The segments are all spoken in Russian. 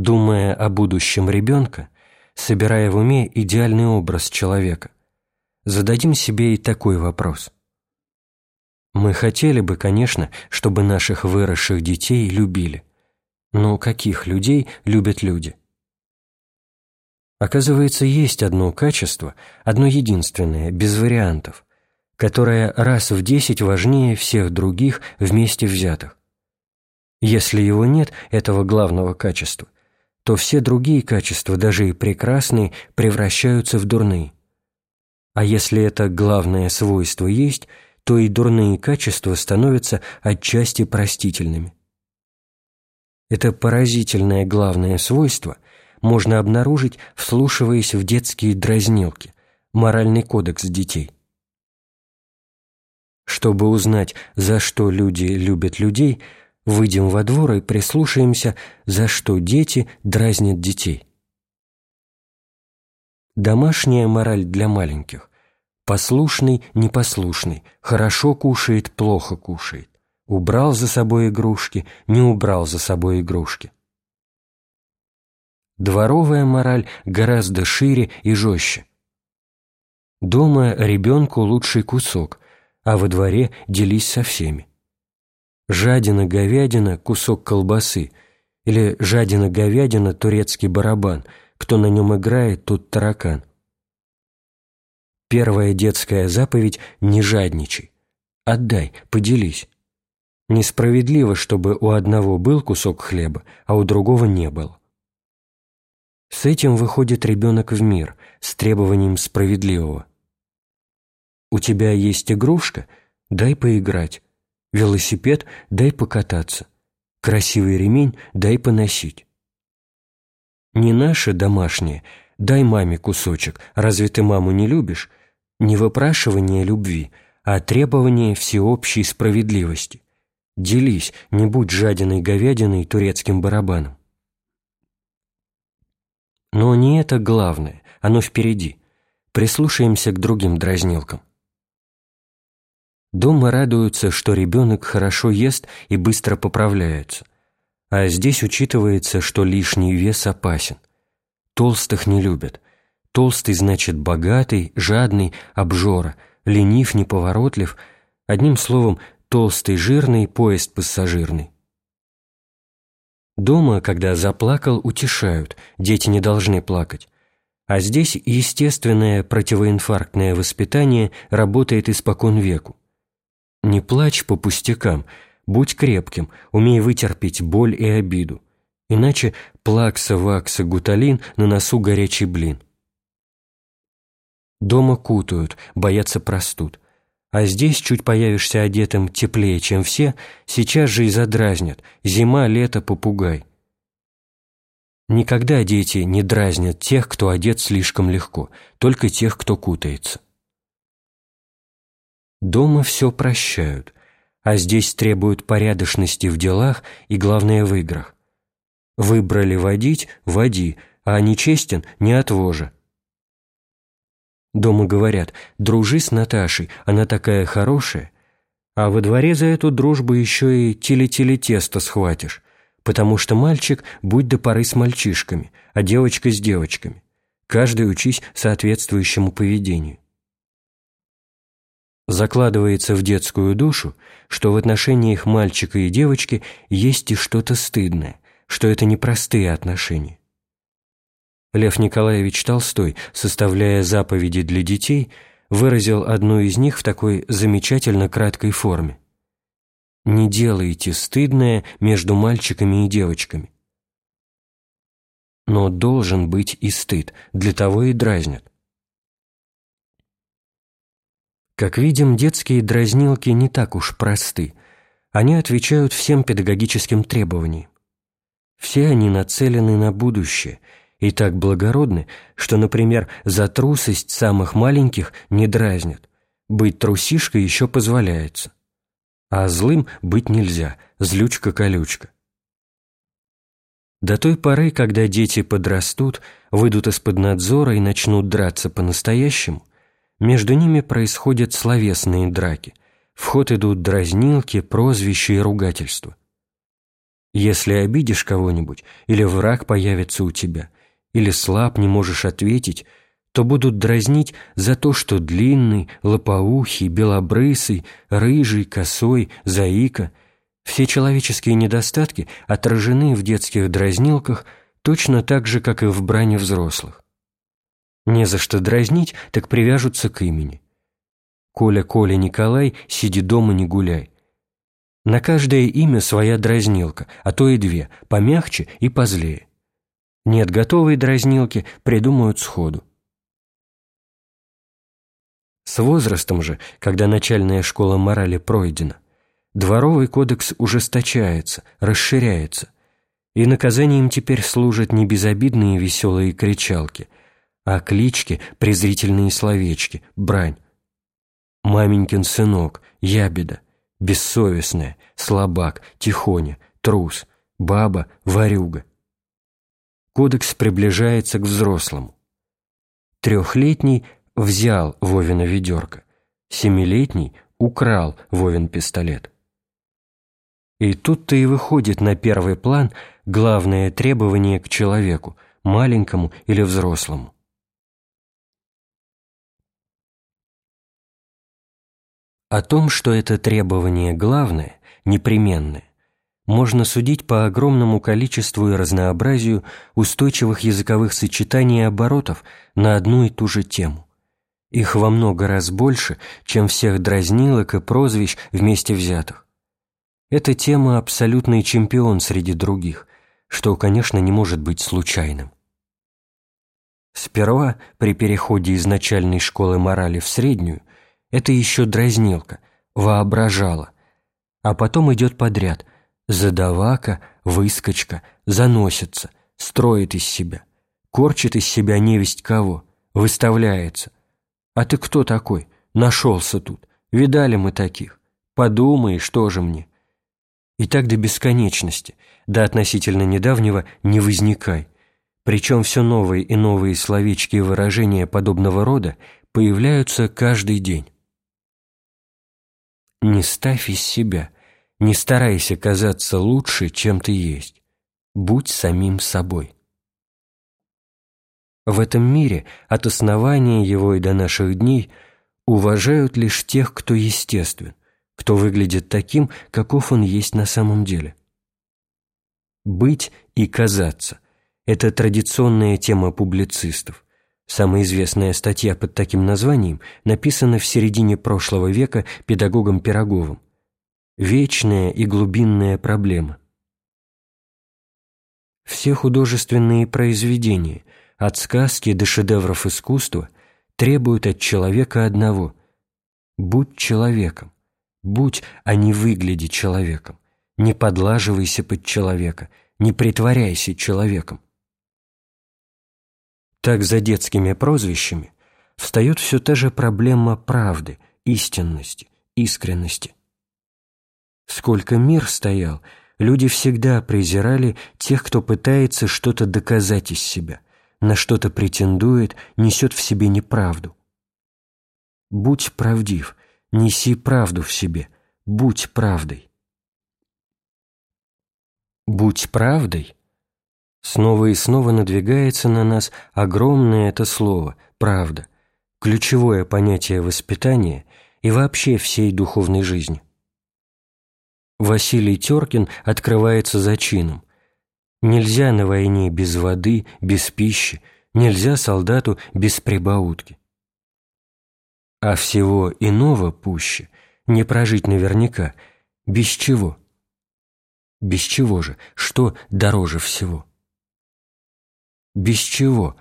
Думая о будущем ребенка, собирая в уме идеальный образ человека, зададим себе и такой вопрос. Мы хотели бы, конечно, чтобы наших выросших детей любили. Но каких людей любят люди? Оказывается, есть одно качество, одно единственное, без вариантов, которое раз в десять важнее всех других вместе взятых. Если его нет, этого главного качества, то все другие качества, даже и прекрасные, превращаются в дурные. А если это главное свойство есть, то и дурные качества становятся отчасти простительными. Это поразительное главное свойство можно обнаружить, вслушиваясь в детские дразнилки, моральный кодекс детей. Чтобы узнать, за что люди любят людей, выйдем во двор и прислушаемся, за что дети дразнят детей. Домашняя мораль для маленьких. Послушный, непослушный, хорошо кушает, плохо кушает. Убрал за собой игрушки, не убрал за собой игрушки. Дворовая мораль гораздо шире и жестче. Дома ребенку лучший кусок, а во дворе делись со всеми. Жадина-говядина – кусок колбасы, или жадина-говядина – турецкий барабан, кто на нем играет, тот таракан. Первая детская заповедь – не жадничай. Отдай, поделись. Несправедливо, чтобы у одного был кусок хлеба, а у другого не было. С этим выходит ребенок в мир, с требованием справедливого. У тебя есть игрушка? Дай поиграть. Велосипед? Дай покататься. Красивый ремень? Дай поносить. Не наше домашнее. Дай маме кусочек. Разве ты маму не любишь? Не выпрашивание любви, а требование всеобщей справедливости. Делись, не будь жадиной говядиной турецким барабаном. Но не это главное, оно впереди. Прислушаемся к другим дразнилкам. Дома радуются, что ребенок хорошо ест и быстро поправляется. А здесь учитывается, что лишний вес опасен. Толстых не любят. Толстый значит богатый, жадный, обжора, ленив, неповоротлив. Одним словом, толстый, жирный, поезд пассажирный. Дома, когда заплакал, утешают, дети не должны плакать. А здесь естественное противоинфарктное воспитание работает испокон веку. Не плачь по пустякам, будь крепким, умей вытерпеть боль и обиду. Иначе плакса, вакса, гуталин, на носу горячий блин. Дома кутают, боятся простуд а здесь чуть появишься одетым теплее, чем все, сейчас же и задразнят «зима, лето, попугай». Никогда дети не дразнят тех, кто одет слишком легко, только тех, кто кутается. Дома все прощают, а здесь требуют порядочности в делах и, главное, в играх. Выбрали водить – води, а нечестен – не отвожа. Дома говорят «дружи с Наташей, она такая хорошая», а во дворе за эту дружбу еще и теле-теле тесто схватишь, потому что мальчик будь до поры с мальчишками, а девочка с девочками. Каждый учись соответствующему поведению. Закладывается в детскую душу, что в отношениях мальчика и девочки есть и что-то стыдное, что это непростые отношения. Лев Николаевич Толстой, составляя заповеди для детей, выразил одну из них в такой замечательно краткой форме. «Не делайте стыдное между мальчиками и девочками». Но должен быть и стыд, для того и дразнят. Как видим, детские дразнилки не так уж просты. Они отвечают всем педагогическим требованиям. Все они нацелены на будущее – и так благородны, что, например, за трусость самых маленьких не дразнят. Быть трусишкой еще позволяется. А злым быть нельзя, злючка-колючка. До той поры, когда дети подрастут, выйдут из-под надзора и начнут драться по-настоящему, между ними происходят словесные драки, в ход идут дразнилки, прозвища и ругательства. Если обидишь кого-нибудь, или враг появится у тебя, или слаб, не можешь ответить, то будут дразнить за то, что длинный, лопоухий, белобрысый, рыжий, косой, заика – все человеческие недостатки отражены в детских дразнилках точно так же, как и в брани взрослых. Не за что дразнить, так привяжутся к имени. Коля, Коля, Николай, сиди дома, не гуляй. На каждое имя своя дразнилка, а то и две, помягче и позлее. Нет готовой дразнилки, придумают сходу. С возрастом же, когда начальная школа морали пройдена, дворовый кодекс ужесточается, расширяется, и наказанием теперь служат не безобидные веселые кричалки, а клички, презрительные словечки, брань. Маменькин сынок, ябеда, бессовестная, слабак, тихоня, трус, баба, варюга. Кодекс приближается к взрослому. Трехлетний взял Вовина ведерко, семилетний украл Вовин пистолет. И тут-то и выходит на первый план главное требование к человеку, маленькому или взрослому. О том, что это требование главное, непременное, можно судить по огромному количеству и разнообразию устойчивых языковых сочетаний и оборотов на одну и ту же тему. Их во много раз больше, чем всех дразнилок и прозвищ вместе взятых. Эта тема – абсолютный чемпион среди других, что, конечно, не может быть случайным. Сперва, при переходе из начальной школы морали в среднюю, это еще дразнилка, воображала. А потом идет подряд задавака, выскочка, заносится, строит из себя, корчит из себя невесть кого, выставляется. А ты кто такой? Нашелся тут. Видали мы таких. Подумай, что же мне. И так до бесконечности, до относительно недавнего «не возникай». Причем все новые и новые словечки и выражения подобного рода появляются каждый день. Не ставь из себя, не старайся казаться лучше, чем ты есть. Будь самим собой. В этом мире от основания его и до наших дней уважают лишь тех, кто естествен, кто выглядит таким, каков он есть на самом деле. Быть и казаться – это традиционная тема публицистов. Самая известная статья под таким названием написана в середине прошлого века педагогом Пироговым. Вечная и глубинная проблема. Все художественные произведения, от сказки до шедевров искусства, требуют от человека одного – будь человеком, будь, а не выгляди человеком, не подлаживайся под человека, не притворяйся человеком. Так за детскими прозвищами встает все та же проблема правды, истинности, искренности. Сколько мир стоял, люди всегда презирали тех, кто пытается что-то доказать из себя, на что-то претендует, несет в себе неправду. Будь правдив, неси правду в себе, будь правдой. Будь правдой Снова и снова надвигается на нас огромное это слово «правда», ключевое понятие воспитания и вообще всей духовной жизни. Василий Теркин открывается зачином. Нельзя на войне без воды, без пищи, нельзя солдату без прибаутки. А всего иного пуще, не прожить наверняка, без чего? Без чего же, что дороже всего? Без чего?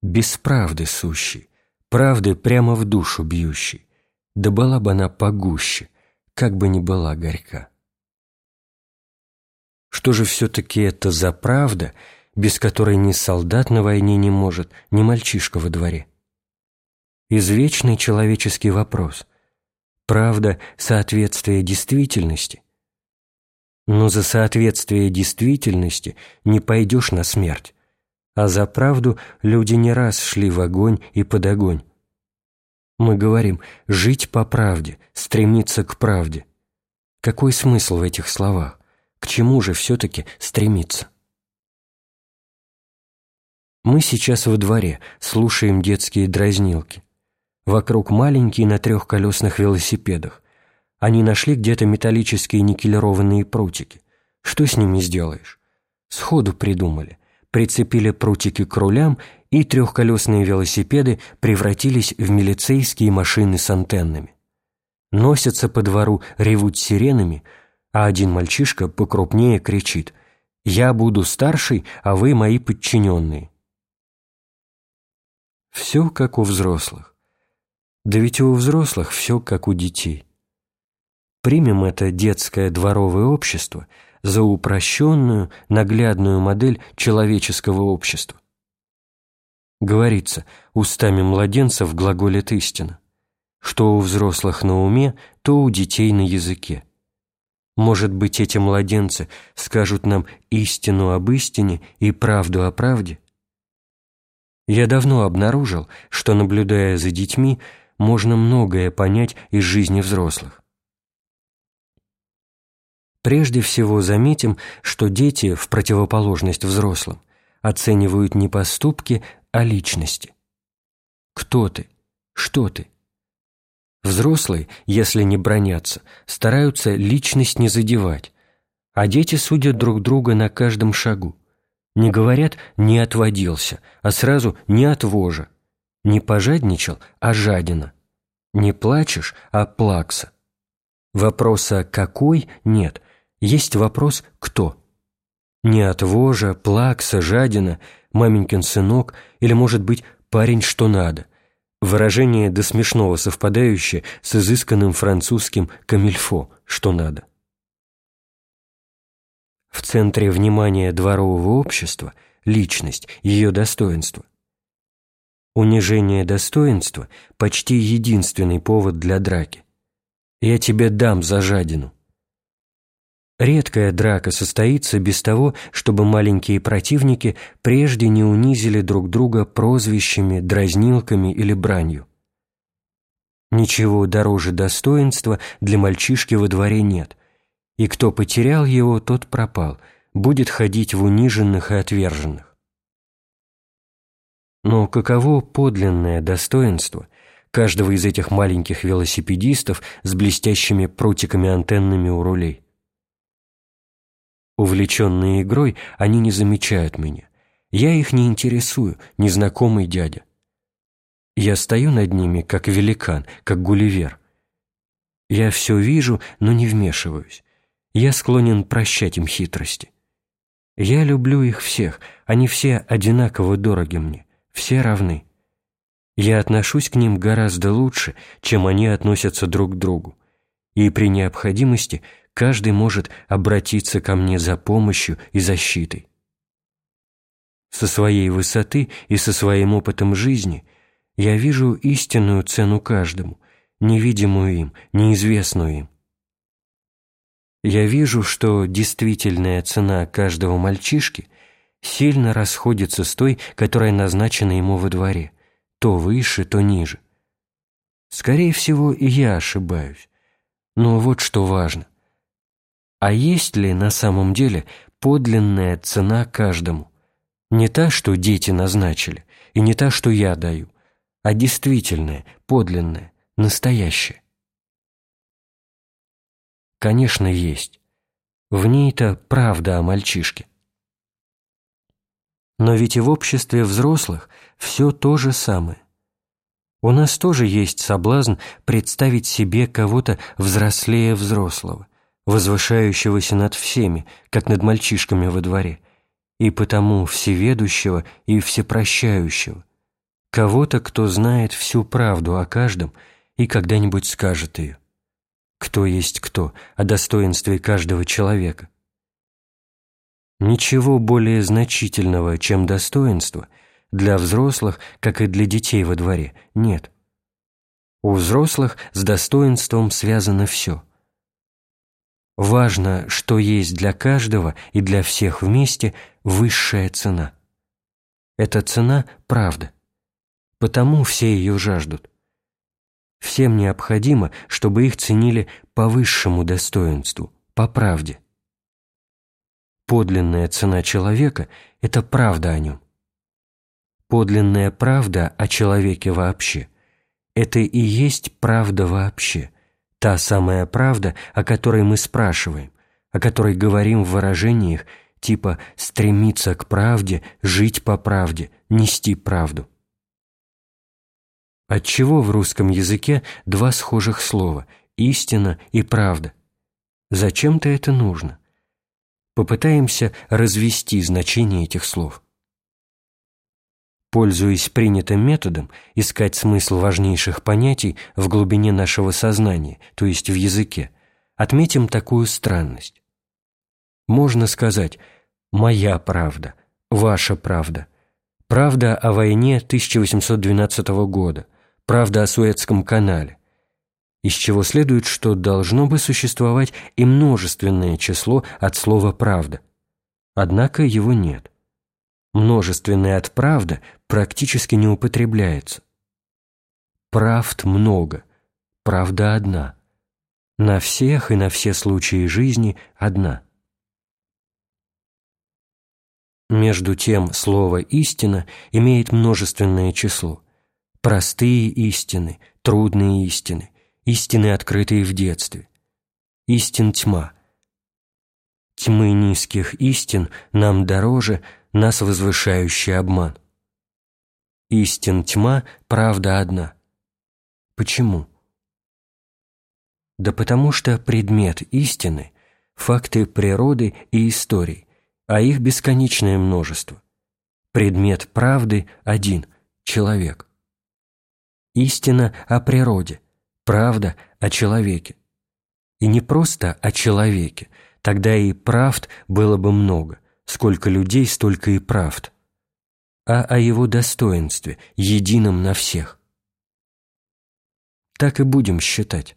Без правды сущей, правды прямо в душу бьющей. Да была бы она погуще, как бы ни была горька. Что же все-таки это за правда, без которой ни солдат на войне не может, ни мальчишка во дворе? Извечный человеческий вопрос. Правда – соответствие действительности? Но за соответствие действительности не пойдешь на смерть, а за правду люди не раз шли в огонь и под огонь. Мы говорим «жить по правде», «стремиться к правде». Какой смысл в этих словах? К чему же все-таки стремиться? Мы сейчас во дворе, слушаем детские дразнилки. Вокруг маленькие на трехколесных велосипедах. Они нашли где-то металлические никелированные прутики. Что с ними сделаешь? Сходу придумали. Прицепили прутики к рулям, и трехколесные велосипеды превратились в милицейские машины с антеннами. Носятся по двору, ревут сиренами, а один мальчишка покрупнее кричит «Я буду старший, а вы мои подчиненные». Все как у взрослых. Да ведь у взрослых все как у детей. Примем это детское дворовое общество за упрощенную, наглядную модель человеческого общества. Говорится, устами младенцев глаголит истина. Что у взрослых на уме, то у детей на языке. Может быть, эти младенцы скажут нам истину об истине и правду о правде? Я давно обнаружил, что, наблюдая за детьми, можно многое понять из жизни взрослых. Прежде всего заметим, что дети, в противоположность взрослым, оценивают не поступки, а личности. Кто ты? Что ты? Взрослые, если не бронятся, стараются личность не задевать, а дети судят друг друга на каждом шагу. Не говорят «не отводился», а сразу «не отвожа». Не пожадничал, а жадина. Не плачешь, а плакса. Вопроса «какой» нет, есть вопрос «кто». Не отвожа, плакса, жадина, маменькин сынок или, может быть, парень что надо. Выражение до смешного совпадающее с изысканным французским «камильфо» что надо. В центре внимания дворового общества – личность, ее достоинство. Унижение достоинства – почти единственный повод для драки. «Я тебе дам за жадину». Редкая драка состоится без того, чтобы маленькие противники прежде не унизили друг друга прозвищами, дразнилками или бранью. Ничего дороже достоинства для мальчишки во дворе нет, и кто потерял его, тот пропал, будет ходить в униженных и отверженных. Но каково подлинное достоинство каждого из этих маленьких велосипедистов с блестящими прутиками-антеннами у рулей? Увлеченные игрой, они не замечают меня. Я их не интересую, незнакомый дядя. Я стою над ними, как великан, как гулливер. Я все вижу, но не вмешиваюсь я склонен прощать им хитрости. Я люблю их всех, они все одинаково дороги мне, все равны. Я отношусь к ним гораздо лучше, чем они относятся друг к другу, и при необходимости каждый может обратиться ко мне за помощью и защитой. Со своей высоты и со своим опытом жизни я вижу истинную цену каждому, невидимую им, неизвестную им, я вижу, что действительная цена каждого мальчишки сильно расходится с той, которая назначена ему во дворе, то выше, то ниже. Скорее всего, и я ошибаюсь. Но вот что важно. А есть ли на самом деле подлинная цена каждому? Не та, что дети назначили, и не та, что я даю, а действительная, подлинная, настоящая. Конечно, есть. В ней-то правда о мальчишке. Но ведь и в обществе взрослых все то же самое. У нас тоже есть соблазн представить себе кого-то взрослее взрослого, возвышающегося над всеми, как над мальчишками во дворе, и потому всеведущего и всепрощающего, кого-то, кто знает всю правду о каждом и когда-нибудь скажет ее кто есть кто, о достоинстве каждого человека. Ничего более значительного, чем достоинство, для взрослых, как и для детей во дворе, нет. У взрослых с достоинством связано все. Важно, что есть для каждого и для всех вместе высшая цена. Эта цена – правда. Потому все ее жаждут. Всем необходимо, чтобы их ценили по высшему достоинству, по правде. подлинная цена человека – это правда о нем. Подлинная правда о человеке вообще – это и есть правда вообще, та самая правда, о которой мы спрашиваем, о которой говорим в выражениях типа «стремиться к правде», «жить по правде», «нести правду». Отчего в русском языке два схожих слова «истина» и «правда»? Зачем-то это нужно? Попытаемся развести значение этих слов. Пользуясь принятым методом, искать смысл важнейших понятий в глубине нашего сознания, то есть в языке, отметим такую странность. Можно сказать «моя правда», «ваша правда», «правда о войне 1812 года», правда о Суэцком канале, из чего следует, что должно бы существовать и множественное число от слова «правда». Однако его нет. Множественное от «правда» практически не употребляется. Правд много, правда одна. На всех и на все случаи жизни одна. Между тем слово «истина» имеет множественное число – Простые истины, трудные истины, истины, открытые в детстве. Истин тьма. Тьмы низких истин нам дороже, нас возвышающий обман. Истин тьма, правда одна. Почему? Да потому что предмет истины – факты природы и истории, а их бесконечное множество. Предмет правды один – человек. Истина о природе, правда о человеке. И не просто о человеке, тогда и правд было бы много, сколько людей, столько и правд, а о его достоинстве, едином на всех. Так и будем считать.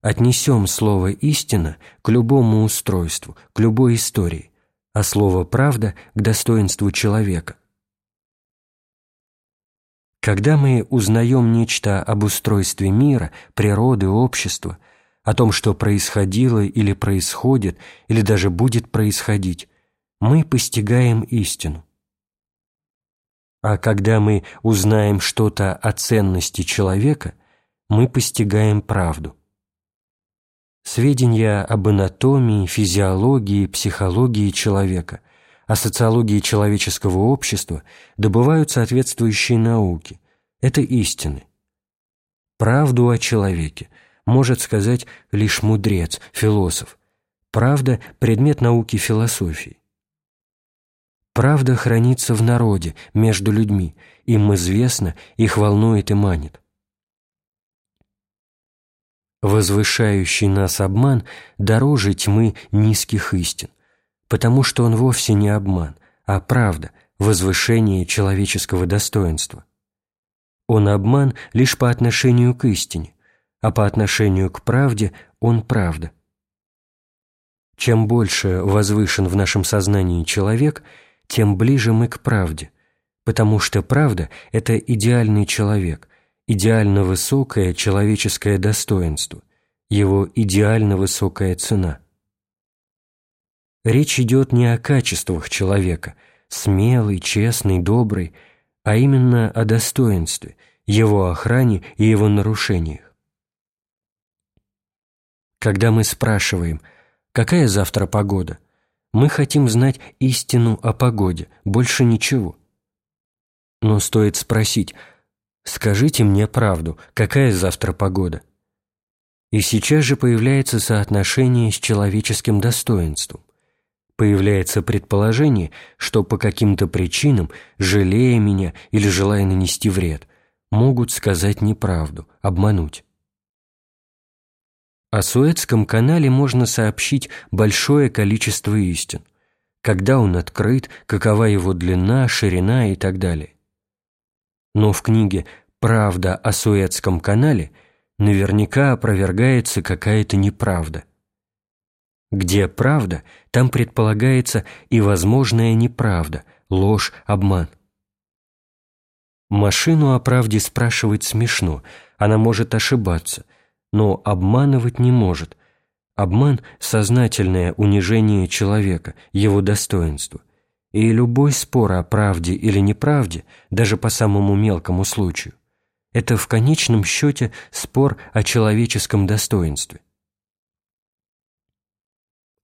Отнесем слово «истина» к любому устройству, к любой истории, а слово «правда» к достоинству человека – когда мы узнаем нечто об устройстве мира, природы, общества, о том, что происходило или происходит, или даже будет происходить, мы постигаем истину. А когда мы узнаем что-то о ценности человека, мы постигаем правду. Сведения об анатомии, физиологии, психологии человека, о социологии человеческого общества добывают соответствующие науки. Это истины. Правду о человеке может сказать лишь мудрец, философ. Правда – предмет науки философии. Правда хранится в народе, между людьми, им известно, их волнует и манит. Возвышающий нас обман дороже тьмы низких истин потому что он вовсе не обман, а правда, возвышение человеческого достоинства. Он обман лишь по отношению к истине, а по отношению к правде он правда. Чем больше возвышен в нашем сознании человек, тем ближе мы к правде, потому что правда – это идеальный человек, идеально высокое человеческое достоинство, его идеально высокая цена – Речь идет не о качествах человека, смелый, честный, добрый, а именно о достоинстве, его охране и его нарушениях. Когда мы спрашиваем, какая завтра погода, мы хотим знать истину о погоде, больше ничего. Но стоит спросить, скажите мне правду, какая завтра погода? И сейчас же появляется соотношение с человеческим достоинством появляется предположение, что по каким-то причинам, жалея меня или желая нанести вред, могут сказать неправду, обмануть. О Суэцком канале можно сообщить большое количество истин, когда он открыт, какова его длина, ширина и так далее. Но в книге «Правда о Суэцком канале» наверняка опровергается какая-то неправда. Где правда, там предполагается и возможная неправда, ложь, обман. Машину о правде спрашивать смешно, она может ошибаться, но обманывать не может, Обман – сознательное унижение человека, его достоинства. И любой спор о правде или неправде, даже по самому мелкому случаю, это в конечном счете спор о человеческом достоинстве.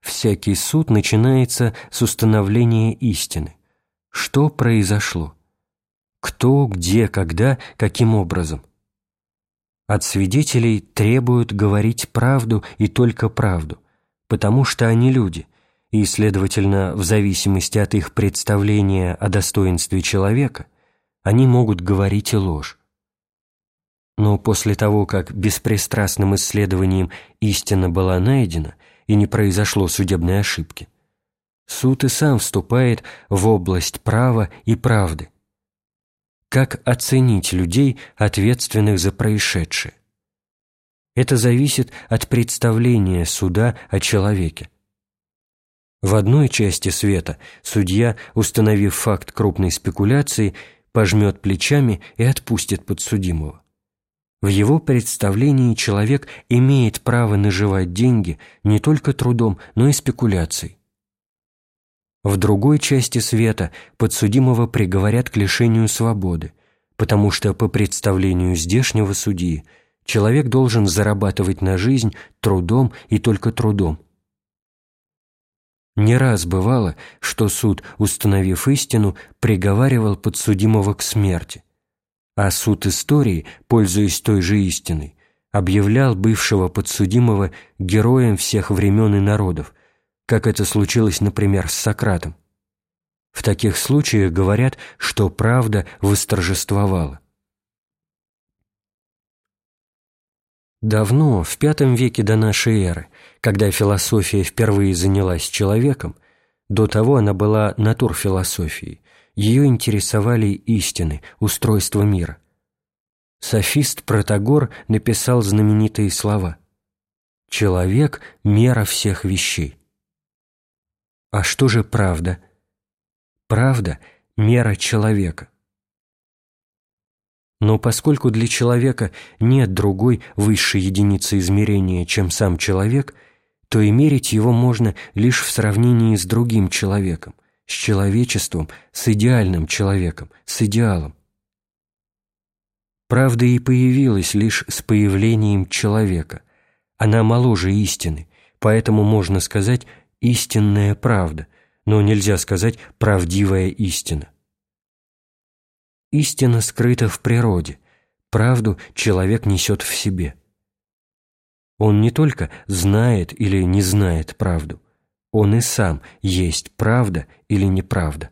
Всякий суд начинается с установления истины. Что произошло? Кто, где, когда, каким образом – от свидетелей требуют говорить правду и только правду, потому что они люди, и, следовательно, в зависимости от их представления о достоинстве человека, они могут говорить и ложь. Но после того, как беспристрастным исследованием истина была найдена и не произошло судебной ошибки, суд и сам вступает в область права и правды, как оценить людей, ответственных за происшедшее? Это зависит от представления суда о человеке. В одной части света судья, установив факт крупной спекуляции, пожмет плечами и отпустит подсудимого. В его представлении человек имеет право наживать деньги не только трудом, но и спекуляцией. В другой части света подсудимого приговорят к лишению свободы, потому что по представлению здешнего судьи человек должен зарабатывать на жизнь трудом и только трудом. Не раз бывало, что суд, установив истину, приговаривал подсудимого к смерти, а суд истории, пользуясь той же истиной, объявлял бывшего подсудимого героем всех времен и народов, как это случилось, например, с Сократом. В таких случаях говорят, что правда восторжествовала. Давно, в V веке до нашей эры, когда философия впервые занялась человеком, до того она была натурфилософией, ее интересовали истины, устройство мира. Софист Протагор написал знаменитые слова «Человек – мера всех вещей». А что же правда? Правда – мера человека. Но поскольку для человека нет другой высшей единицы измерения, чем сам человек, то и мерить его можно лишь в сравнении с другим человеком, с человечеством, с идеальным человеком, с идеалом. Правда и появилась лишь с появлением человека. Она моложе истины, поэтому можно сказать истинная правда, но нельзя сказать правдивая истина. Истина скрыта в природе, правду человек несет в себе. Он не только знает или не знает правду, он и сам есть правда или неправда.